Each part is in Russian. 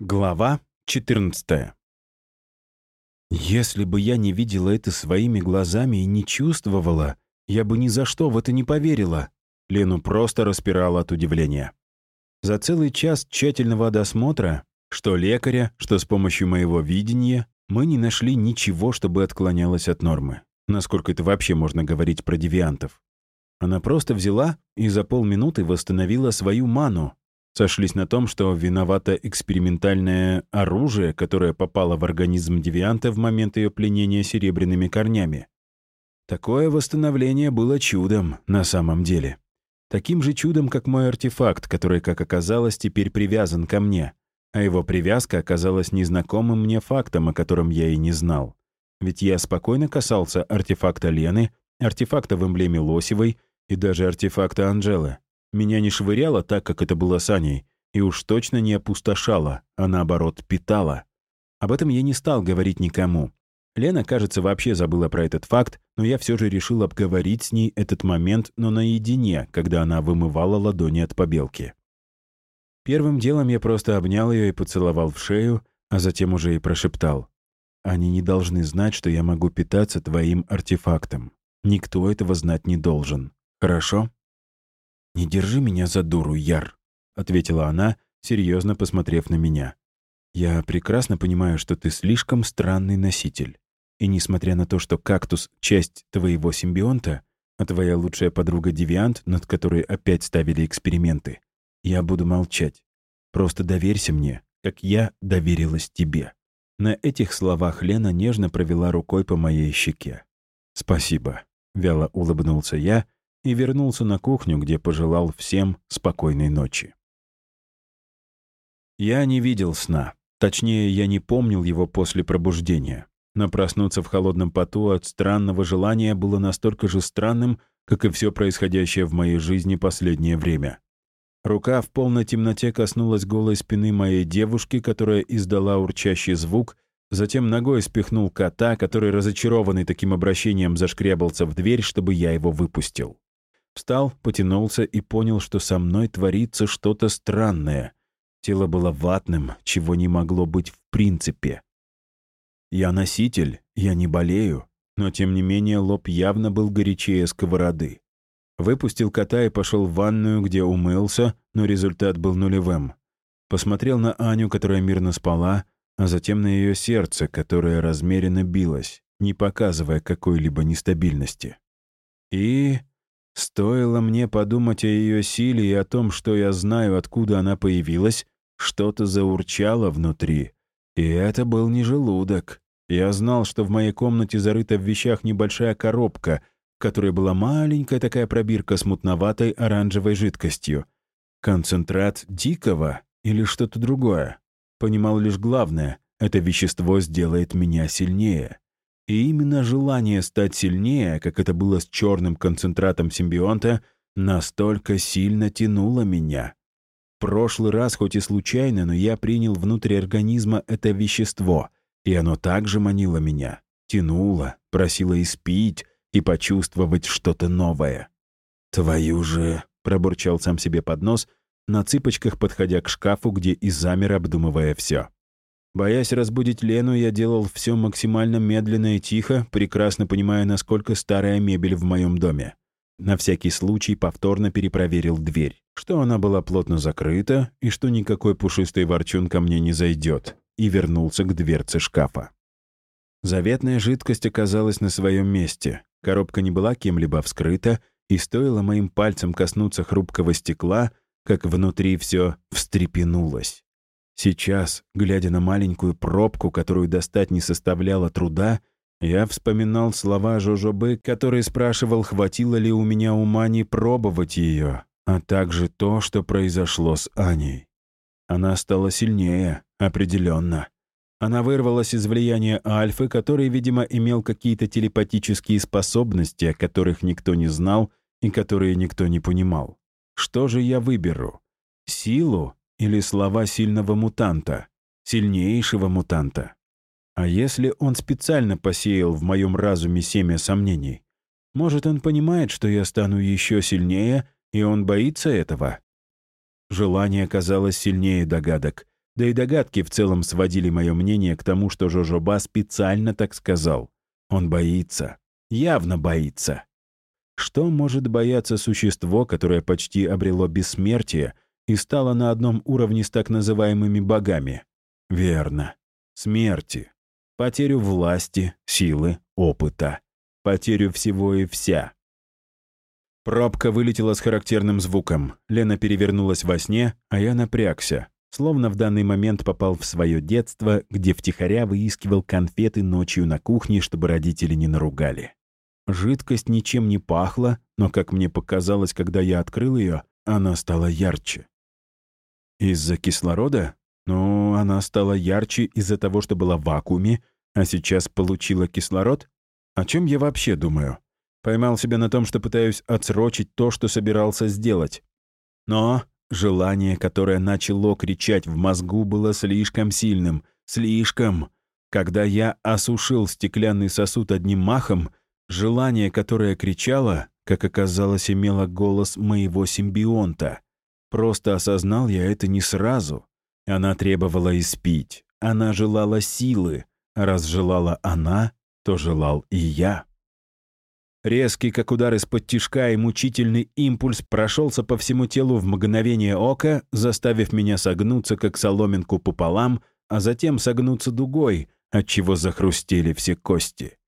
Глава 14 Если бы я не видела это своими глазами и не чувствовала, я бы ни за что в это не поверила. Лену просто распирала от удивления. За целый час тщательного досмотра, что лекаря, что с помощью моего видения, мы не нашли ничего, чтобы отклонялось от нормы. Насколько это вообще можно говорить про девиантов. Она просто взяла и за полминуты восстановила свою ману, сошлись на том, что виновато экспериментальное оружие, которое попало в организм девианта в момент ее пленения серебряными корнями. Такое восстановление было чудом на самом деле. Таким же чудом, как мой артефакт, который, как оказалось, теперь привязан ко мне. А его привязка оказалась незнакомым мне фактом, о котором я и не знал. Ведь я спокойно касался артефакта Лены, артефакта в эмблеме Лосевой и даже артефакта Анжелы. Меня не швыряло так, как это было с Аней, и уж точно не опустошало, а наоборот питало. Об этом я не стал говорить никому. Лена, кажется, вообще забыла про этот факт, но я все же решил обговорить с ней этот момент, но наедине, когда она вымывала ладони от побелки. Первым делом я просто обнял ее и поцеловал в шею, а затем уже и прошептал. «Они не должны знать, что я могу питаться твоим артефактом. Никто этого знать не должен. Хорошо?» «Не держи меня за дуру, Яр», — ответила она, серьезно посмотрев на меня. «Я прекрасно понимаю, что ты слишком странный носитель. И несмотря на то, что кактус — часть твоего симбионта, а твоя лучшая подруга — девиант, над которой опять ставили эксперименты, я буду молчать. Просто доверься мне, как я доверилась тебе». На этих словах Лена нежно провела рукой по моей щеке. «Спасибо», — вяло улыбнулся я, и вернулся на кухню, где пожелал всем спокойной ночи. Я не видел сна. Точнее, я не помнил его после пробуждения. Но проснуться в холодном поту от странного желания было настолько же странным, как и все происходящее в моей жизни последнее время. Рука в полной темноте коснулась голой спины моей девушки, которая издала урчащий звук, затем ногой спихнул кота, который, разочарованный таким обращением, зашкрябался в дверь, чтобы я его выпустил. Встал, потянулся и понял, что со мной творится что-то странное. Тело было ватным, чего не могло быть в принципе. Я носитель, я не болею, но тем не менее лоб явно был горячее сковороды. Выпустил кота и пошел в ванную, где умылся, но результат был нулевым. Посмотрел на Аню, которая мирно спала, а затем на ее сердце, которое размеренно билось, не показывая какой-либо нестабильности. И Стоило мне подумать о ее силе и о том, что я знаю, откуда она появилась, что-то заурчало внутри. И это был не желудок. Я знал, что в моей комнате зарыта в вещах небольшая коробка, в которой была маленькая такая пробирка с мутноватой оранжевой жидкостью. Концентрат дикого или что-то другое. Понимал лишь главное — это вещество сделает меня сильнее. И именно желание стать сильнее, как это было с черным концентратом симбионта, настолько сильно тянуло меня. Прошлый раз, хоть и случайно, но я принял внутрь организма это вещество, и оно также манило меня, тянуло, просило испить и почувствовать что-то новое. «Твою же!» — пробурчал сам себе под нос, на цыпочках подходя к шкафу, где и замер, обдумывая все. Боясь разбудить Лену, я делал все максимально медленно и тихо, прекрасно понимая, насколько старая мебель в моем доме. На всякий случай повторно перепроверил дверь, что она была плотно закрыта и что никакой пушистый ворчун ко мне не зайдет, и вернулся к дверце шкафа. Заветная жидкость оказалась на своем месте. Коробка не была кем-либо вскрыта, и стоило моим пальцем коснуться хрупкого стекла, как внутри все встрепенулось. Сейчас, глядя на маленькую пробку, которую достать не составляло труда, я вспоминал слова Жожобы, который спрашивал, хватило ли у меня ума не пробовать ее, а также то, что произошло с Аней. Она стала сильнее, определенно. Она вырвалась из влияния Альфы, который, видимо, имел какие-то телепатические способности, о которых никто не знал и которые никто не понимал. Что же я выберу? Силу или слова сильного мутанта, сильнейшего мутанта. А если он специально посеял в моем разуме семя сомнений? Может, он понимает, что я стану еще сильнее, и он боится этого? Желание казалось сильнее догадок. Да и догадки в целом сводили мое мнение к тому, что Жожоба специально так сказал. Он боится. Явно боится. Что может бояться существо, которое почти обрело бессмертие и стало на одном уровне с так называемыми богами? Верно. Смерти. Потерю власти, силы, опыта. Потерю всего и вся. Пробка вылетела с характерным звуком. Лена перевернулась во сне, а я напрягся. Словно в данный момент попал в свое детство, где втихаря выискивал конфеты ночью на кухне, чтобы родители не наругали. Жидкость ничем не пахла, но, как мне показалось, когда я открыл ее, она стала ярче. Из-за кислорода? Ну, она стала ярче из-за того, что была в вакууме, а сейчас получила кислород? О чем я вообще думаю? Поймал себя на том, что пытаюсь отсрочить то, что собирался сделать. Но Желание, которое начало кричать в мозгу, было слишком сильным. Слишком. Когда я осушил стеклянный сосуд одним махом, желание, которое кричало, как оказалось, имело голос моего симбионта. Просто осознал я это не сразу. Она требовала испить. Она желала силы. раз желала она, то желал и я. Резкий, как удар из-под тишка, и мучительный импульс прошелся по всему телу в мгновение ока, заставив меня согнуться, как соломинку пополам, а затем согнуться дугой, отчего захрустели все кости.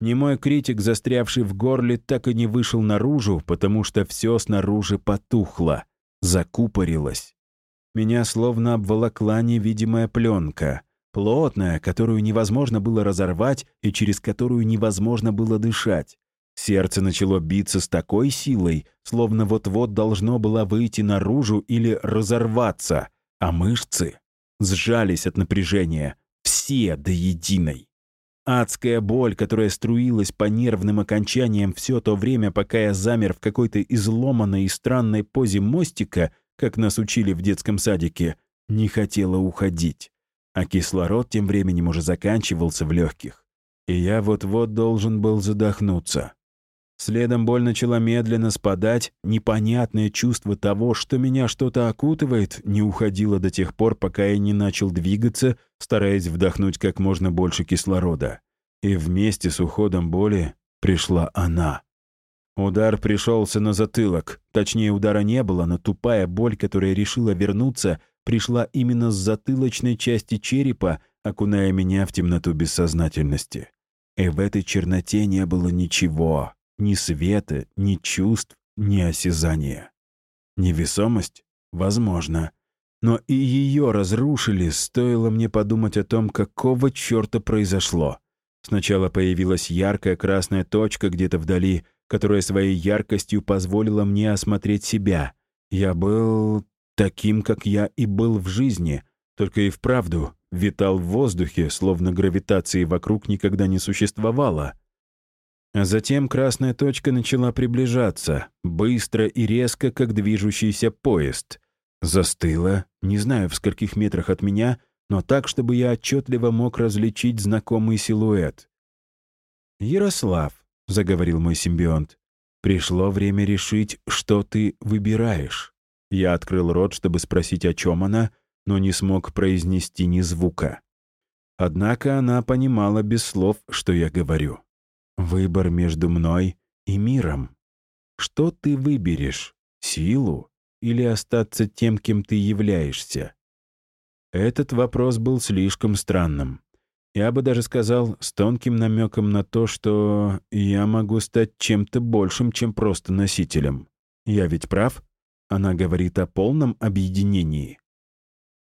Немой критик, застрявший в горле, так и не вышел наружу, потому что все снаружи потухло, закупорилось. Меня словно обволокла невидимая пленка, плотная, которую невозможно было разорвать и через которую невозможно было дышать. Сердце начало биться с такой силой, словно вот-вот должно было выйти наружу или разорваться, а мышцы сжались от напряжения, все до единой. Адская боль, которая струилась по нервным окончаниям все то время, пока я замер в какой-то изломанной и странной позе мостика, как нас учили в детском садике, не хотела уходить. А кислород тем временем уже заканчивался в легких. И я вот-вот должен был задохнуться. Следом боль начала медленно спадать, непонятное чувство того, что меня что-то окутывает, не уходило до тех пор, пока я не начал двигаться, стараясь вдохнуть как можно больше кислорода. И вместе с уходом боли пришла она. Удар пришелся на затылок. Точнее, удара не было, но тупая боль, которая решила вернуться, пришла именно с затылочной части черепа, окуная меня в темноту бессознательности. И в этой черноте не было ничего, ни света, ни чувств, ни осязания. Невесомость? Возможно. Но и ее разрушили, стоило мне подумать о том, какого черта произошло. Сначала появилась яркая красная точка где-то вдали, которая своей яркостью позволила мне осмотреть себя. Я был таким, как я и был в жизни, только и вправду витал в воздухе, словно гравитации вокруг никогда не существовало. А затем красная точка начала приближаться, быстро и резко, как движущийся поезд. Застыла, не знаю, в скольких метрах от меня, но так, чтобы я отчетливо мог различить знакомый силуэт. «Ярослав», — заговорил мой симбионт, — «пришло время решить, что ты выбираешь». Я открыл рот, чтобы спросить, о чем она, но не смог произнести ни звука. Однако она понимала без слов, что я говорю. Выбор между мной и миром. Что ты выберешь? Силу или остаться тем, кем ты являешься? Этот вопрос был слишком странным. Я бы даже сказал с тонким намеком на то, что я могу стать чем-то большим, чем просто носителем. Я ведь прав? Она говорит о полном объединении.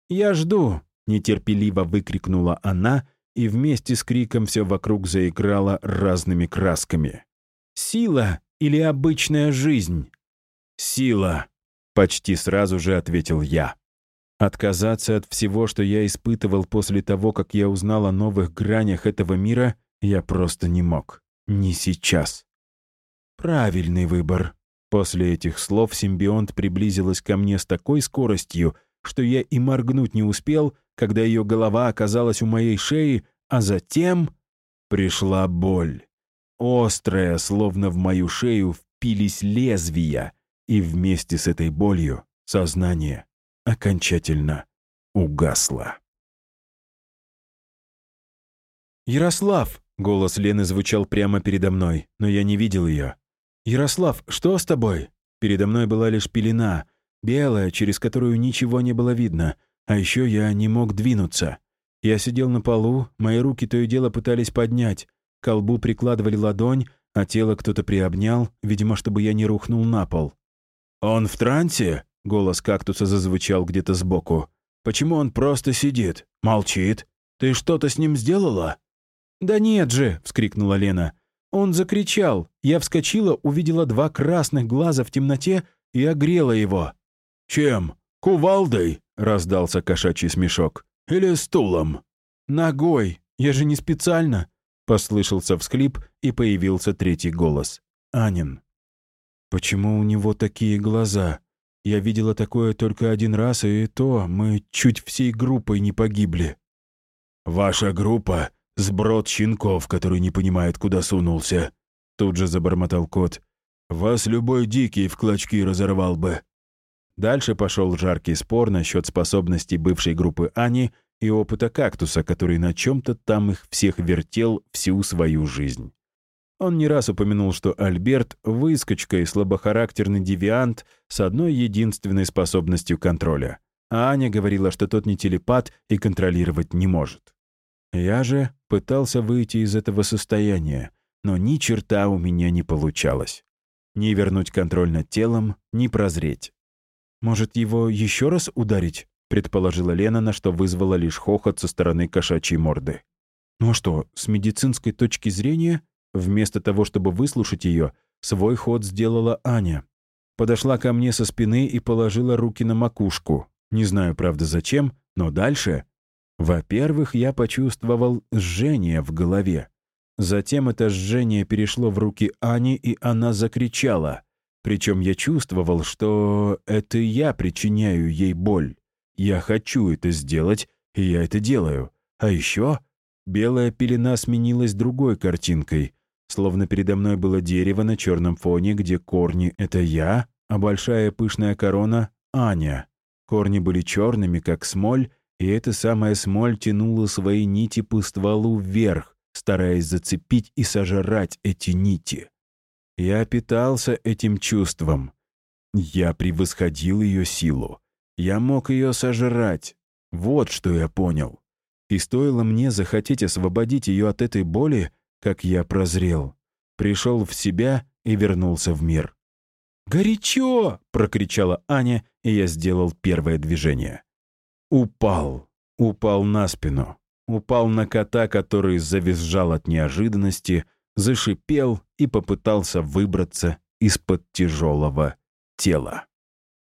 «Я жду», — нетерпеливо выкрикнула она, и вместе с криком все вокруг заиграло разными красками. «Сила или обычная жизнь?» «Сила», — почти сразу же ответил я. Отказаться от всего, что я испытывал после того, как я узнал о новых гранях этого мира, я просто не мог. Не сейчас. Правильный выбор. После этих слов симбионт приблизилась ко мне с такой скоростью, что я и моргнуть не успел, когда ее голова оказалась у моей шеи, а затем пришла боль. Острая, словно в мою шею впились лезвия, и вместе с этой болью сознание окончательно угасла. «Ярослав!» — голос Лены звучал прямо передо мной, но я не видел ее. «Ярослав, что с тобой?» Передо мной была лишь пелена, белая, через которую ничего не было видно, а еще я не мог двинуться. Я сидел на полу, мои руки то и дело пытались поднять, к колбу прикладывали ладонь, а тело кто-то приобнял, видимо, чтобы я не рухнул на пол. «Он в трансе?» — голос кактуса зазвучал где-то сбоку. «Почему он просто сидит? Молчит? Ты что-то с ним сделала?» «Да нет же!» — вскрикнула Лена. Он закричал. Я вскочила, увидела два красных глаза в темноте и огрела его. «Чем? Кувалдой?» — раздался кошачий смешок. «Или стулом?» «Ногой. Я же не специально!» — послышался всхлип, и появился третий голос. Анин. «Почему у него такие глаза? Я видела такое только один раз, и то мы чуть всей группой не погибли». «Ваша группа Сброд щенков, который не понимает, куда сунулся. Тут же забормотал кот. Вас любой дикий в клочки разорвал бы. Дальше пошел жаркий спор насчет способностей бывшей группы Ани и опыта кактуса, который на чем-то там их всех вертел всю свою жизнь. Он не раз упомянул, что Альберт — выскочка и слабохарактерный девиант с одной единственной способностью контроля. А Аня говорила, что тот не телепат и контролировать не может. Я же пытался выйти из этого состояния, но ни черта у меня не получалось. Ни вернуть контроль над телом, ни прозреть. «Может, его еще раз ударить?» — предположила Лена, на что вызвала лишь хохот со стороны кошачьей морды. «Ну а что, с медицинской точки зрения?» Вместо того, чтобы выслушать ее, свой ход сделала Аня. Подошла ко мне со спины и положила руки на макушку. Не знаю, правда, зачем, но дальше во-первых, я почувствовал жжение в голове. Затем это жжение перешло в руки Ани, и она закричала. Причем я чувствовал, что это я причиняю ей боль. Я хочу это сделать, и я это делаю. А еще белая пелена сменилась другой картинкой. Словно передо мной было дерево на черном фоне, где корни — это я, а большая пышная корона — Аня. Корни были черными, как смоль, и эта самая смоль тянула свои нити по стволу вверх, стараясь зацепить и сожрать эти нити. Я питался этим чувством. Я превосходил ее силу. Я мог ее сожрать. Вот что я понял. И стоило мне захотеть освободить ее от этой боли, как я прозрел. Пришел в себя и вернулся в мир. «Горячо!» — прокричала Аня, и я сделал первое движение. Упал. Упал на спину. Упал на кота, который завизжал от неожиданности, зашипел и попытался выбраться из-под тяжелого тела.